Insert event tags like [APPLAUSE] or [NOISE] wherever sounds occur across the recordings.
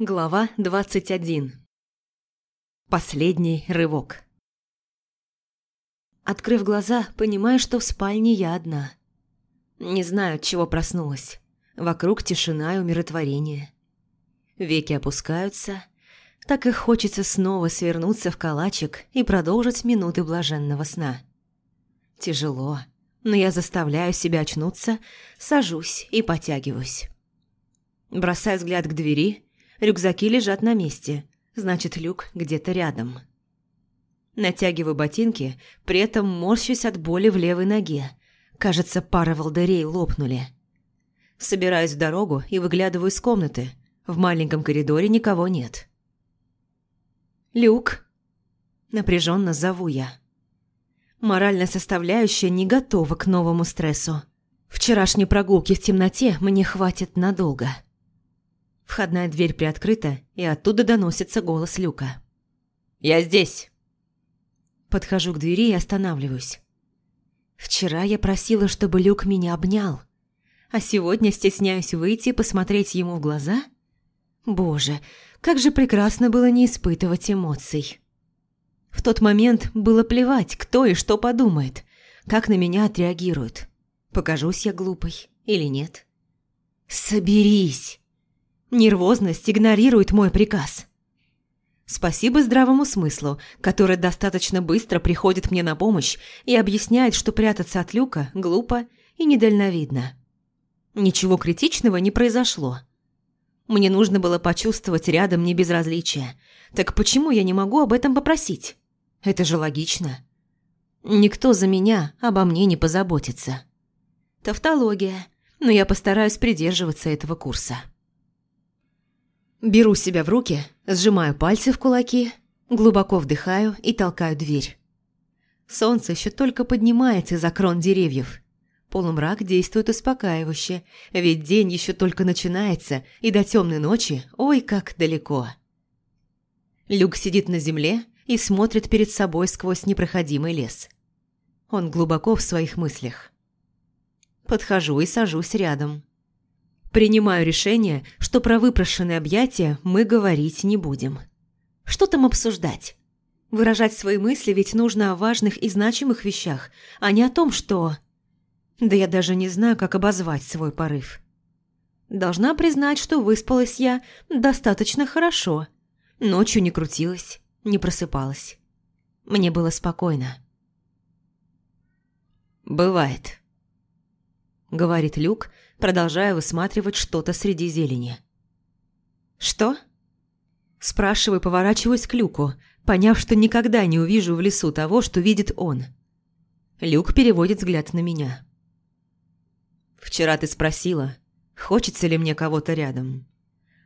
Глава 21 Последний рывок Открыв глаза, понимаю, что в спальне я одна. Не знаю, от чего проснулась. Вокруг тишина и умиротворение. Веки опускаются. Так и хочется снова свернуться в калачик и продолжить минуты блаженного сна. Тяжело, но я заставляю себя очнуться, сажусь и потягиваюсь. Бросаю взгляд к двери, рюкзаки лежат на месте, значит, люк где-то рядом. Натягиваю ботинки, при этом морщусь от боли в левой ноге. Кажется, пара волдырей лопнули. Собираюсь в дорогу и выглядываю из комнаты. В маленьком коридоре никого нет. «Люк!» Напряженно зову я. Моральная составляющая не готова к новому стрессу. Вчерашней прогулки в темноте мне хватит надолго. Входная дверь приоткрыта, и оттуда доносится голос Люка. «Я здесь!» Подхожу к двери и останавливаюсь. Вчера я просила, чтобы Люк меня обнял, а сегодня стесняюсь выйти и посмотреть ему в глаза? Боже, как же прекрасно было не испытывать эмоций. В тот момент было плевать, кто и что подумает, как на меня отреагируют. Покажусь я глупой или нет. «Соберись!» Нервозность игнорирует мой приказ. Спасибо здравому смыслу, который достаточно быстро приходит мне на помощь и объясняет, что прятаться от люка глупо и недальновидно. Ничего критичного не произошло. Мне нужно было почувствовать рядом небезразличие. Так почему я не могу об этом попросить? Это же логично. Никто за меня обо мне не позаботится. Тавтология, но я постараюсь придерживаться этого курса. Беру себя в руки, сжимаю пальцы в кулаки, глубоко вдыхаю и толкаю дверь. Солнце еще только поднимается из-за крон деревьев. Полумрак действует успокаивающе, ведь день еще только начинается, и до темной ночи ой как далеко. Люк сидит на земле и смотрит перед собой сквозь непроходимый лес. Он глубоко в своих мыслях. Подхожу и сажусь рядом. Принимаю решение, что про выпрошенные объятия мы говорить не будем. Что там обсуждать? Выражать свои мысли ведь нужно о важных и значимых вещах, а не о том, что... Да я даже не знаю, как обозвать свой порыв. Должна признать, что выспалась я достаточно хорошо. Ночью не крутилась, не просыпалась. Мне было спокойно. «Бывает», — говорит Люк, продолжая высматривать что-то среди зелени. «Что?» Спрашиваю, поворачиваясь к Люку, поняв, что никогда не увижу в лесу того, что видит он. Люк переводит взгляд на меня. «Вчера ты спросила, хочется ли мне кого-то рядом?»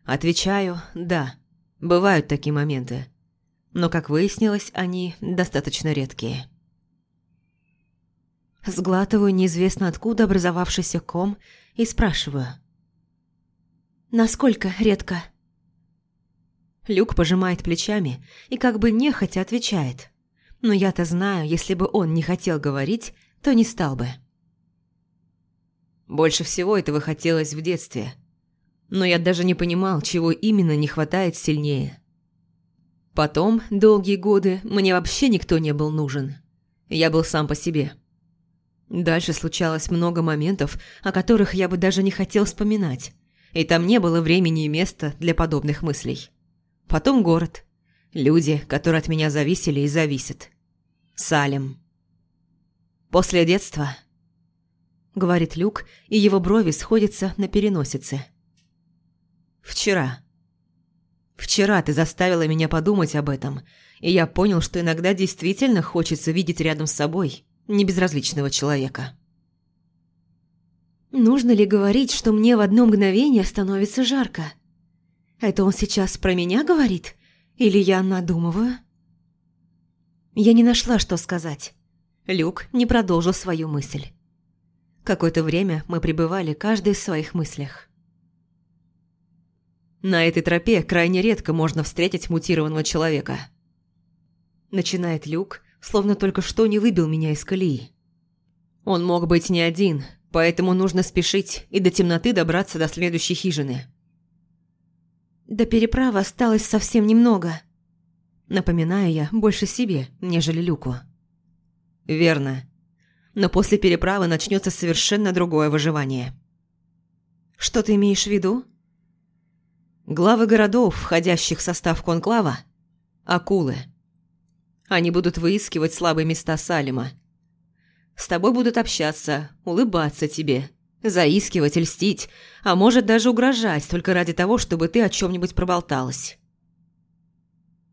Отвечаю «да». Бывают такие моменты. Но, как выяснилось, они достаточно редкие. Сглатываю неизвестно откуда образовавшийся ком и спрашиваю. «Насколько редко?» Люк пожимает плечами и как бы нехотя отвечает. Но я-то знаю, если бы он не хотел говорить, то не стал бы. Больше всего этого хотелось в детстве. Но я даже не понимал, чего именно не хватает сильнее. Потом, долгие годы, мне вообще никто не был нужен. Я был сам по себе. Дальше случалось много моментов, о которых я бы даже не хотел вспоминать, и там не было времени и места для подобных мыслей. Потом город. Люди, которые от меня зависели и зависят. Салем. После детства, говорит Люк, и его брови сходятся на переносице. Вчера. Вчера ты заставила меня подумать об этом, и я понял, что иногда действительно хочется видеть рядом с собой небезразличного человека. Нужно ли говорить, что мне в одно мгновение становится жарко? Это он сейчас про меня говорит? Или я надумываю? Я не нашла, что сказать. Люк не продолжил свою мысль. Какое-то время мы пребывали каждый в своих мыслях. На этой тропе крайне редко можно встретить мутированного человека. Начинает Люк, словно только что не выбил меня из колеи. Он мог быть не один, поэтому нужно спешить и до темноты добраться до следующей хижины. До переправы осталось совсем немного. Напоминаю я больше себе, нежели Люку. Верно. Но после переправы начнется совершенно другое выживание. Что ты имеешь в виду? Главы городов, входящих в состав конклава – акулы. Они будут выискивать слабые места Салима. С тобой будут общаться, улыбаться тебе – Заискивать, льстить, а может даже угрожать, только ради того, чтобы ты о чем-нибудь проболталась.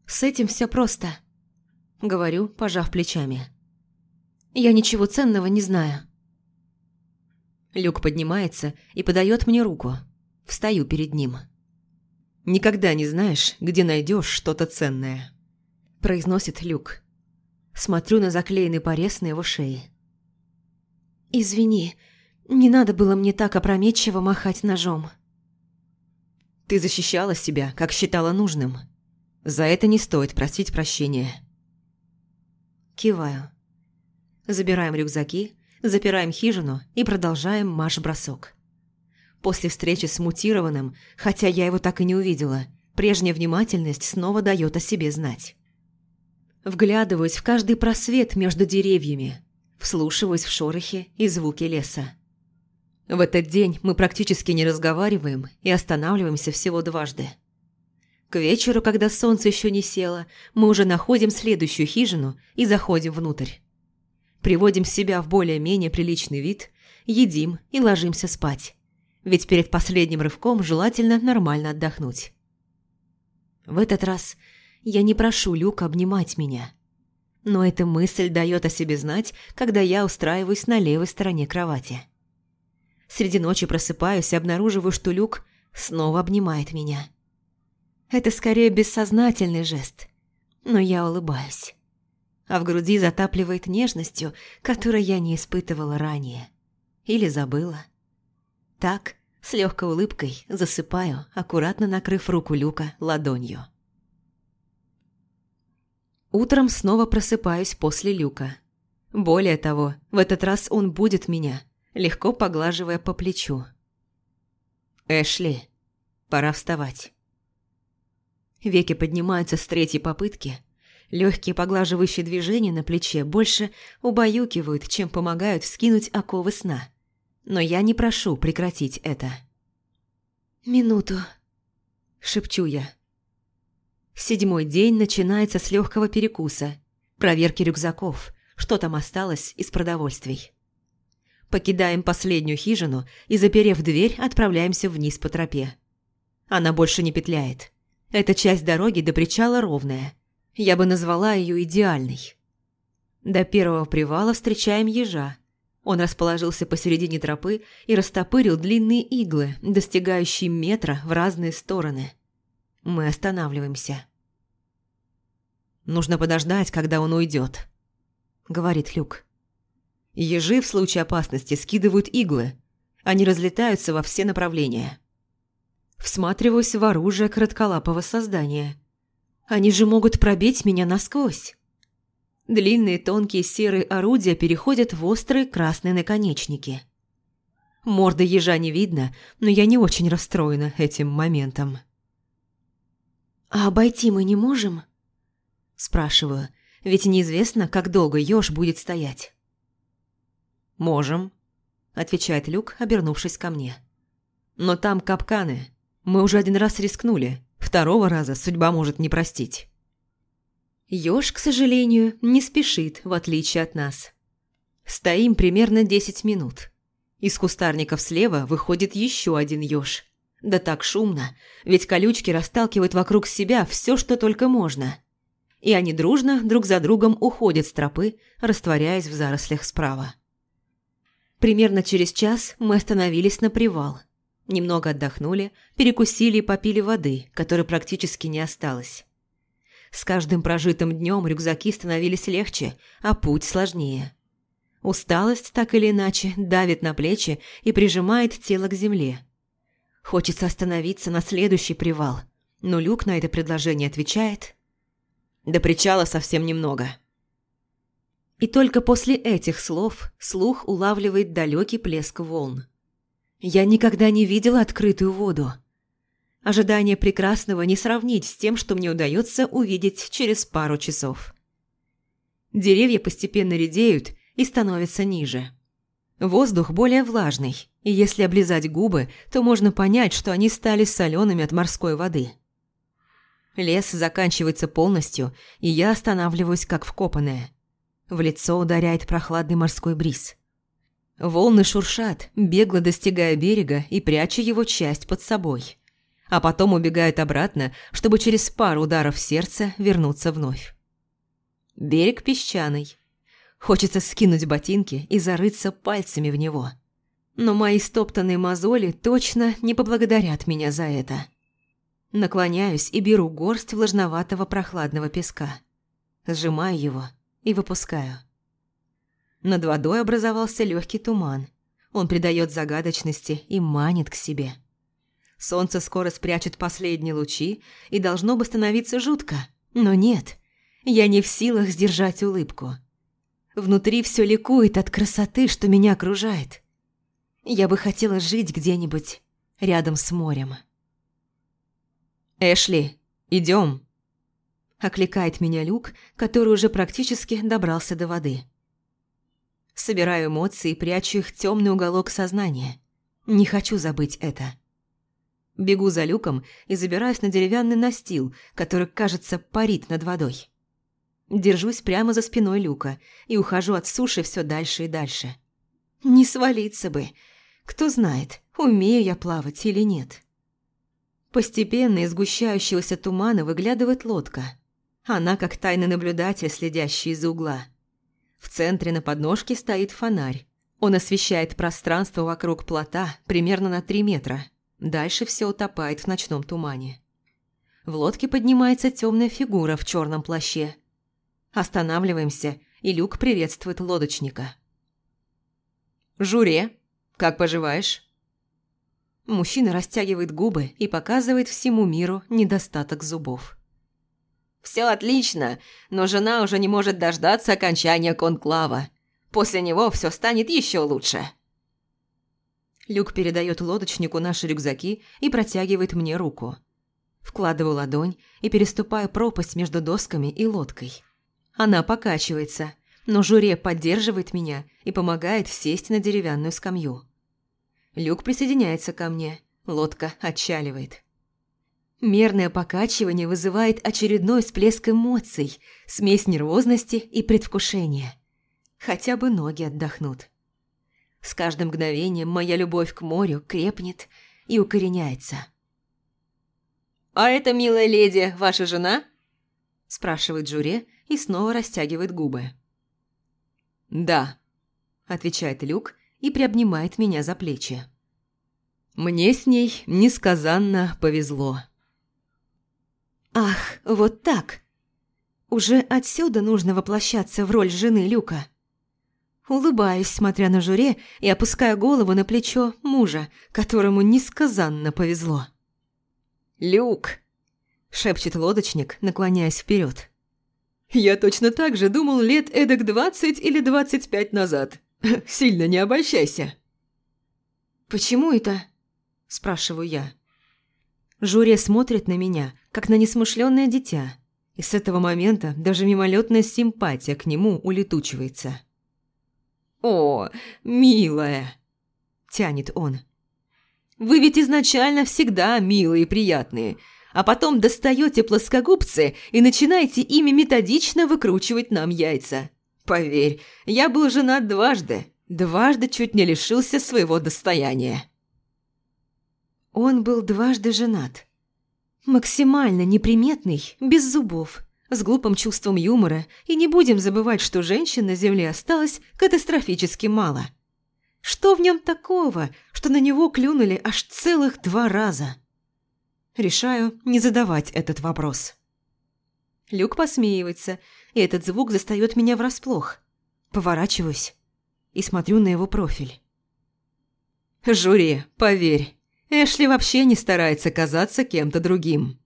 С этим все просто. Говорю, пожав плечами. Я ничего ценного не знаю. Люк поднимается и подает мне руку. Встаю перед ним. «Никогда не знаешь, где найдешь что-то ценное», – произносит Люк. Смотрю на заклеенный порез на его шее. «Извини, не надо было мне так опрометчиво махать ножом. Ты защищала себя, как считала нужным. За это не стоит просить прощения. Киваю. Забираем рюкзаки, запираем хижину и продолжаем марш-бросок. После встречи с мутированным, хотя я его так и не увидела, прежняя внимательность снова дает о себе знать. Вглядываюсь в каждый просвет между деревьями, вслушиваюсь в шорохи и звуки леса. В этот день мы практически не разговариваем и останавливаемся всего дважды. К вечеру, когда солнце еще не село, мы уже находим следующую хижину и заходим внутрь. Приводим себя в более-менее приличный вид, едим и ложимся спать. Ведь перед последним рывком желательно нормально отдохнуть. В этот раз я не прошу Люка обнимать меня. Но эта мысль дает о себе знать, когда я устраиваюсь на левой стороне кровати. Среди ночи просыпаюсь и обнаруживаю, что Люк снова обнимает меня. Это скорее бессознательный жест, но я улыбаюсь. А в груди затапливает нежностью, которой я не испытывала ранее. Или забыла. Так, с легкой улыбкой, засыпаю, аккуратно накрыв руку Люка ладонью. Утром снова просыпаюсь после Люка. Более того, в этот раз он будет меня – легко поглаживая по плечу. «Эшли, пора вставать». Веки поднимаются с третьей попытки. Легкие поглаживающие движения на плече больше убаюкивают, чем помогают скинуть оковы сна. Но я не прошу прекратить это. «Минуту», – шепчу я. Седьмой день начинается с легкого перекуса, проверки рюкзаков, что там осталось из продовольствий. Покидаем последнюю хижину и, заперев дверь, отправляемся вниз по тропе. Она больше не петляет. Эта часть дороги до причала ровная. Я бы назвала ее идеальной. До первого привала встречаем ежа. Он расположился посередине тропы и растопырил длинные иглы, достигающие метра в разные стороны. Мы останавливаемся. «Нужно подождать, когда он уйдет», — говорит Люк. Ежи в случае опасности скидывают иглы. Они разлетаются во все направления. Всматриваюсь в оружие коротколапого создания. Они же могут пробить меня насквозь. Длинные тонкие серые орудия переходят в острые красные наконечники. Морды ежа не видно, но я не очень расстроена этим моментом. «А обойти мы не можем?» Спрашиваю, ведь неизвестно, как долго еж будет стоять. «Можем», – отвечает Люк, обернувшись ко мне. «Но там капканы. Мы уже один раз рискнули. Второго раза судьба может не простить». Ёж, к сожалению, не спешит, в отличие от нас. Стоим примерно десять минут. Из кустарников слева выходит еще один ёж. Да так шумно, ведь колючки расталкивают вокруг себя все, что только можно. И они дружно друг за другом уходят с тропы, растворяясь в зарослях справа. Примерно через час мы остановились на привал. Немного отдохнули, перекусили и попили воды, которой практически не осталось. С каждым прожитым днем рюкзаки становились легче, а путь сложнее. Усталость, так или иначе, давит на плечи и прижимает тело к земле. Хочется остановиться на следующий привал, но Люк на это предложение отвечает «До причала совсем немного». И только после этих слов слух улавливает далекий плеск волн. Я никогда не видела открытую воду. Ожидание прекрасного не сравнить с тем, что мне удается увидеть через пару часов. Деревья постепенно редеют и становятся ниже. Воздух более влажный, и если облизать губы, то можно понять, что они стали солеными от морской воды. Лес заканчивается полностью, и я останавливаюсь как вкопанная. В лицо ударяет прохладный морской бриз. Волны шуршат, бегло достигая берега и пряча его часть под собой. А потом убегают обратно, чтобы через пару ударов сердца вернуться вновь. Берег песчаный. Хочется скинуть ботинки и зарыться пальцами в него. Но мои стоптанные мозоли точно не поблагодарят меня за это. Наклоняюсь и беру горсть влажноватого прохладного песка. Сжимаю его и выпускаю. Над водой образовался легкий туман. Он придает загадочности и манит к себе. Солнце скоро спрячет последние лучи, и должно бы становиться жутко. Но нет, я не в силах сдержать улыбку. Внутри все ликует от красоты, что меня окружает. Я бы хотела жить где-нибудь рядом с морем. «Эшли, идем!» Окликает меня Люк, который уже практически добрался до воды. Собираю эмоции и прячу их в темный уголок сознания. Не хочу забыть это. Бегу за люком и забираюсь на деревянный настил, который, кажется, парит над водой. Держусь прямо за спиной люка и ухожу от суши все дальше и дальше. Не свалиться бы. Кто знает, умею я плавать или нет. Постепенно из сгущающегося тумана выглядывает лодка. Она как тайный наблюдатель, следящий из угла. В центре на подножке стоит фонарь. Он освещает пространство вокруг плота примерно на три метра. Дальше все утопает в ночном тумане. В лодке поднимается темная фигура в черном плаще. Останавливаемся, и Люк приветствует лодочника. «Журе, как поживаешь?» Мужчина растягивает губы и показывает всему миру недостаток зубов. «Все отлично, но жена уже не может дождаться окончания конклава. После него все станет еще лучше». Люк передает лодочнику наши рюкзаки и протягивает мне руку. Вкладываю ладонь и переступаю пропасть между досками и лодкой. Она покачивается, но Журе поддерживает меня и помогает сесть на деревянную скамью. Люк присоединяется ко мне. Лодка отчаливает. Мерное покачивание вызывает очередной всплеск эмоций, смесь нервозности и предвкушения. Хотя бы ноги отдохнут. С каждым мгновением моя любовь к морю крепнет и укореняется. «А эта милая леди ваша жена?» спрашивает Джуре и снова растягивает губы. «Да», – отвечает Люк и приобнимает меня за плечи. Мне с ней несказанно повезло. Ах, вот так. Уже отсюда нужно воплощаться в роль жены Люка. Улыбаюсь, смотря на жюре, и опускаю голову на плечо мужа, которому несказанно повезло. «Люк!» – шепчет лодочник, наклоняясь вперед. «Я точно так же думал лет эдак двадцать или двадцать пять назад. [LAUGHS] Сильно не обольщайся». «Почему это?» – спрашиваю я. Жюре смотрит на меня, как на несмышленное дитя, и с этого момента даже мимолетная симпатия к нему улетучивается. «О, милая!» – тянет он. «Вы ведь изначально всегда милые и приятные, а потом достаете плоскогубцы и начинаете ими методично выкручивать нам яйца. Поверь, я был женат дважды, дважды чуть не лишился своего достояния». Он был дважды женат. Максимально неприметный, без зубов, с глупым чувством юмора, и не будем забывать, что женщин на Земле осталось катастрофически мало. Что в нем такого, что на него клюнули аж целых два раза? Решаю не задавать этот вопрос. Люк посмеивается, и этот звук застает меня врасплох. Поворачиваюсь и смотрю на его профиль. «Жюри, поверь, Эшли вообще не старается казаться кем-то другим».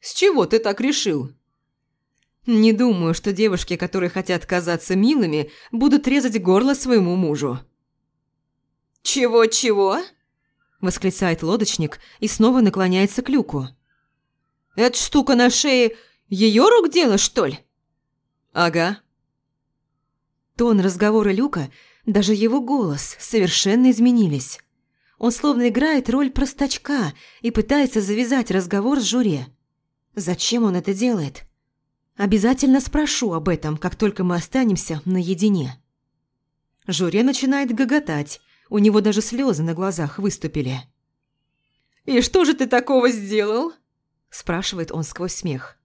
«С чего ты так решил?» «Не думаю, что девушки, которые хотят казаться милыми, будут резать горло своему мужу». «Чего-чего?» – восклицает лодочник и снова наклоняется к люку. «Эта штука на шее ее рук дело, что ли?» «Ага». Тон разговора Люка, даже его голос совершенно изменились. Он словно играет роль простачка и пытается завязать разговор с жюри. Зачем он это делает? Обязательно спрошу об этом, как только мы останемся наедине. Жюри начинает гоготать, у него даже слезы на глазах выступили. «И что же ты такого сделал?» – спрашивает он сквозь смех.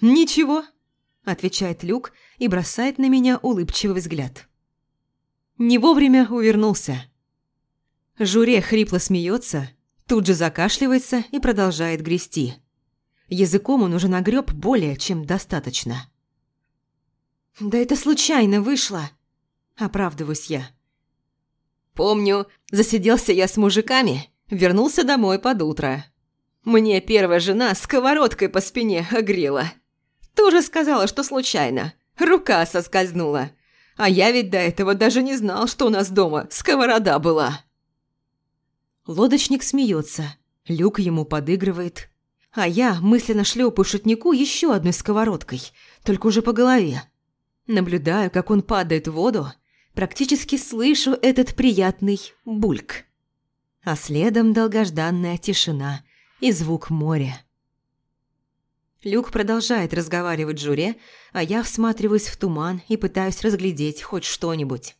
«Ничего», – отвечает Люк и бросает на меня улыбчивый взгляд. Не вовремя увернулся. Жюре хрипло смеется, тут же закашливается и продолжает грести. Языком он уже нагреб более чем достаточно. «Да это случайно вышло!» – оправдываюсь я. Помню, засиделся я с мужиками, вернулся домой под утро. Мне первая жена сковородкой по спине огрела. Тоже сказала, что случайно. Рука соскользнула. А я ведь до этого даже не знал, что у нас дома сковорода была. Лодочник смеется, Люк ему подыгрывает. А я мысленно шлепаю шутнику еще одной сковородкой, только уже по голове. Наблюдаю, как он падает в воду, практически слышу этот приятный бульк. А следом долгожданная тишина и звук моря. Люк продолжает разговаривать с жюре, а я всматриваюсь в туман и пытаюсь разглядеть хоть что-нибудь.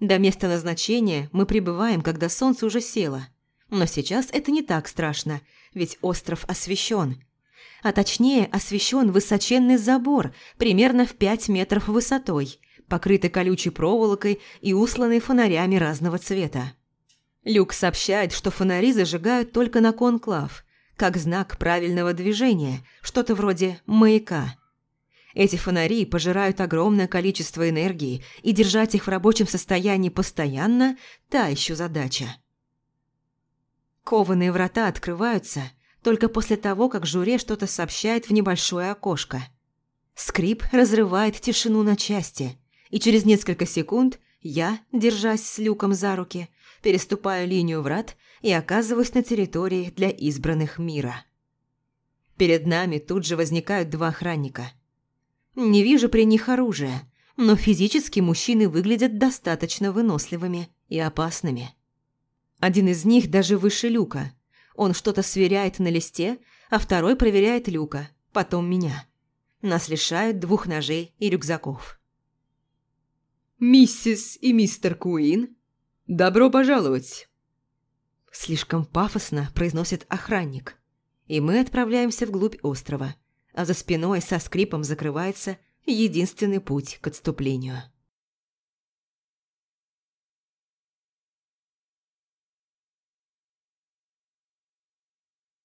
До места назначения мы прибываем, когда солнце уже село. Но сейчас это не так страшно, ведь остров освещен. А точнее, освещен высоченный забор, примерно в 5 метров высотой, покрытый колючей проволокой и усланный фонарями разного цвета. Люк сообщает, что фонари зажигают только на конклав, как знак правильного движения, что-то вроде маяка. Эти фонари пожирают огромное количество энергии, и держать их в рабочем состоянии постоянно – та еще задача. Кованые врата открываются только после того, как жюре что-то сообщает в небольшое окошко. Скрип разрывает тишину на части – и через несколько секунд я, держась с люком за руки, переступаю линию врат и оказываюсь на территории для избранных мира. Перед нами тут же возникают два охранника. Не вижу при них оружия, но физически мужчины выглядят достаточно выносливыми и опасными. Один из них даже выше люка. Он что-то сверяет на листе, а второй проверяет люка, потом меня. Нас лишают двух ножей и рюкзаков. «Миссис и мистер Куин, добро пожаловать!» Слишком пафосно произносит охранник, и мы отправляемся вглубь острова, а за спиной со скрипом закрывается единственный путь к отступлению.